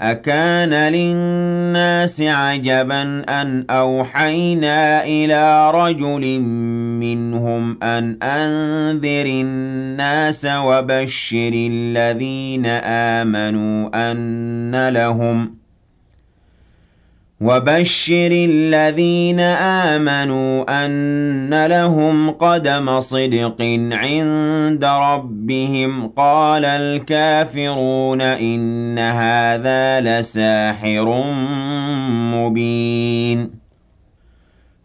أكان للناس عجبا أن أوحينا إلى رجل منهم أن أنذر الناس وبشر الذين آمنوا أن لهم ۖ وبشر الذين آمنوا أن لهم قدم صدق عند ربهم. قال الكافرون إن هذا لساحر مبين.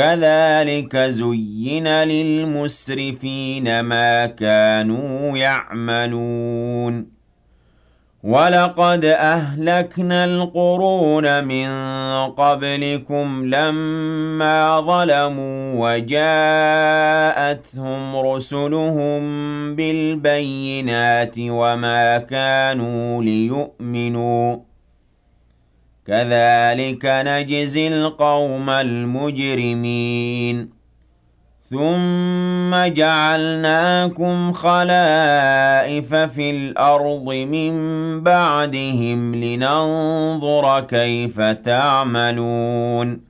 كَذَٰلِكَ زُيِّنَ لِلْمُسْرِفِينَ مَا كَانُوا يَعْمَلُونَ. وَلَقَدْ أَهْلَكْنَا الْقُرُونَ مِن قَبْلِكُمْ لَمَّا ظَلَمُوا وَجَاءَتْهُمْ رُسُلُهُم بِالْبَيِّنَاتِ وَمَا كَانُوا لِيُؤْمِنُوا ۚ. كَذَٰلِكَ نَجْزِي الْقَوْمَ الْمُجْرِمِينَ. ثُمَّ جَعَلْنَاكُمْ خَلَائِفَ فِي الْأَرْضِ مِن بَعْدِهِمْ لِنَنظُرَ كَيْفَ تَعْمَلُونَ.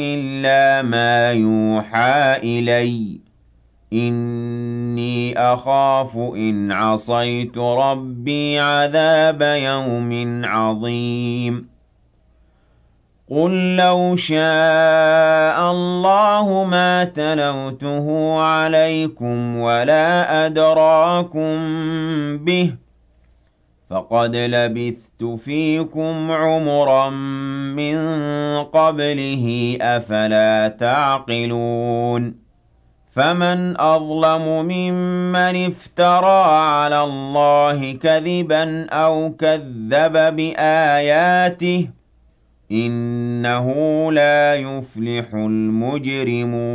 إِلَّا مَا يُوحَىٰ إِلَيَّ ۖ. إِنِّي أَخَافُ إِنْ عَصَيْتُ رَبِّي عَذَابَ يَوْمٍ عَظِيمٍ. قُل لَّوْ شَاءَ اللَّهُ مَا تَلَوْتُهُ عَلَيْكُمْ وَلَا أَدْرَاكُم بِهِ ۖ فَقَدْ لَبِثْتُ فِيكُمْ عُمُرًا مِّن قَبْلِهِ ۚ أَفَلَا تَعْقِلُونَ فَمَنْ أَظْلَمُ مِمَّنِ افْتَرَىٰ عَلَى اللَّهِ كَذِبًا أَوْ كَذَّبَ بِآيَاتِهِ ۚ إِنَّهُ لَا يُفْلِحُ الْمُجْرِمُونَ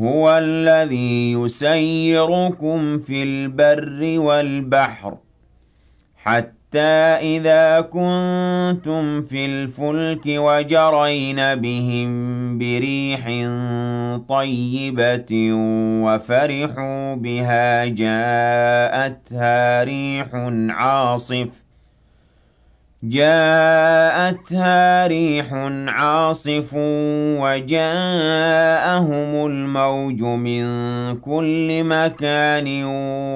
هُوَ الَّذِي يُسَيِّرُكُمْ فِي الْبَرِّ وَالْبَحْرِ حَتَّىٰ إِذَا كُنتُمْ فِي الْفُلْكِ وَجَرَيْنَ بِهِم بِرِيحٍ طَيِّبَةٍ وَفَرِحُوا بِهَا جَاءَتْهَا رِيحٌ عَاصِفٌ جاءتها ريح عاصف وجاءهم الموج من كل مكان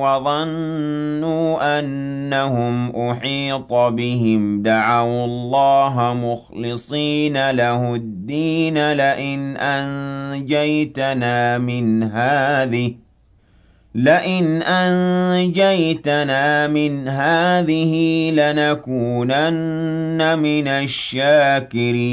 وظنوا أنهم أحيط بهم. دعوا الله مخلصين له الدين لئن أنجيتنا من هذه لئن أنجيتنا من هذه لنكونن من الشاكرين.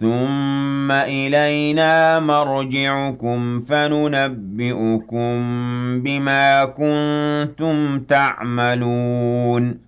ثُمَّ إِلَيْنَا مَرْجِعُكُمْ فَنُنَبِّئُكُم بِمَا كُنتُمْ تَعْمَلُونَ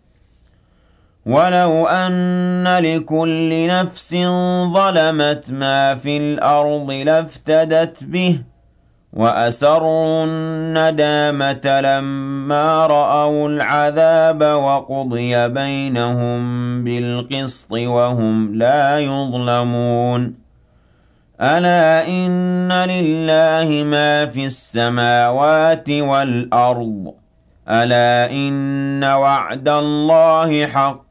وَلَوْ أَنَّ لِكُلِّ نَفْسٍ ظَلَمَتْ مَا فِي الْأَرْضِ لَافْتَدَتْ بِهِ وَأَسَرُّوا النَّدَامَةَ لَمَّا رَأَوُا الْعَذَابَ وَقُضِيَ بَيْنَهُم بِالْقِسْطِ وَهُمْ لَا يُظْلَمُونَ أَلَا إِنَّ لِلَّهِ مَا فِي السَّمَاوَاتِ وَالْأَرْضِ أَلَا إِنَّ وَعْدَ اللَّهِ حَقٌّ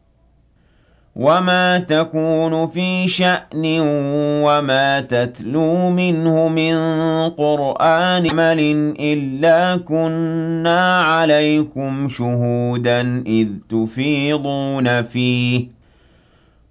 وَمَا تَكُونُ فِي شَأْنٍ وَمَا تَتْلُو مِنْهُ مِن قُرْآنٍ عَمَلٍ إِلَّا كُنَّا عَلَيْكُمْ شُهُودًا إِذْ تُفِيضُونَ فِيهِ ۚ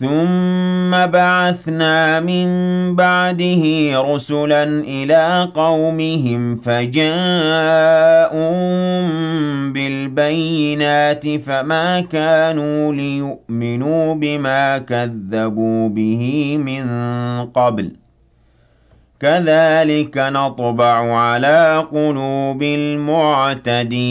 ثُمَّ بَعَثْنَا مِن بَعْدِهِ رُسُلًا إِلَىٰ قَوْمِهِمْ فَجَاءُوهُم بِالْبَيِّنَاتِ فَمَا كَانُوا لِيُؤْمِنُوا بِمَا كَذَّبُوا بِهِ مِن قَبْلُ ۚ. كَذَٰلِكَ نَطْبَعُ عَلَىٰ قُلُوبِ الْمُعْتَدِينَ.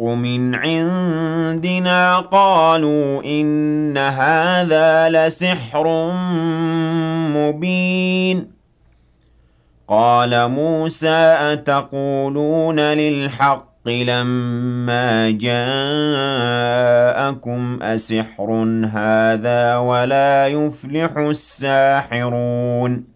مِنْ عِندِنَا قَالُوا إِنَّ هَٰذَا لَسِحْرٌ مُّبِينٌ. قَالَ مُوسَىٰ أَتَقُولُونَ لِلْحَقِّ لَمَّا جَاءَكُمْ أَسِحْرٌ هَٰذَا وَلَا يُفْلِحُ السَّاحِرُونَ.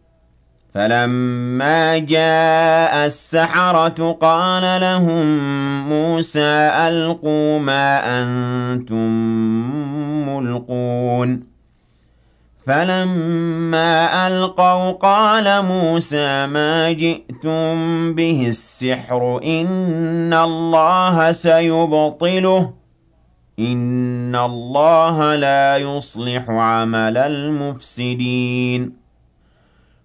فَلَمَّا جَاءَ السَّحَرَةُ قَالَ لَهُم مُّوسَىٰ أَلْقُوا مَا أَنتُم مُّلْقُونَ. فَلَمَّا أَلْقَوْا قَالَ مُوسَىٰ مَا جِئْتُم بِهِ السِّحْرُ ۖ إِنَّ اللَّهَ سَيُبْطِلُهُ ۖ إِنَّ اللَّهَ لَا يُصْلِحُ عَمَلَ الْمُفْسِدِينَ.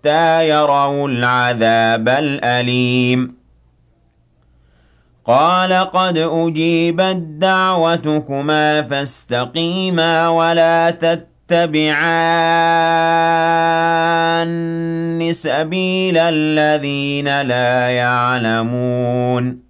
حتى يروا العذاب الأليم. قال قد أجيبت دعوتكما فاستقيما ولا تتبعان سبيل الذين لا يعلمون.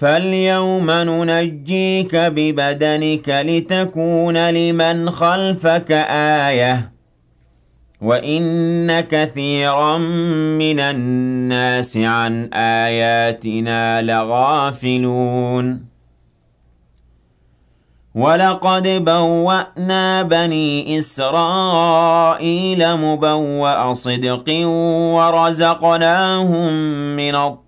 فاليوم ننجيك ببدنك لتكون لمن خلفك آية وإن كثيرا من الناس عن آياتنا لغافلون ولقد بوأنا بني إسرائيل مبوأ صدق ورزقناهم من الطيبات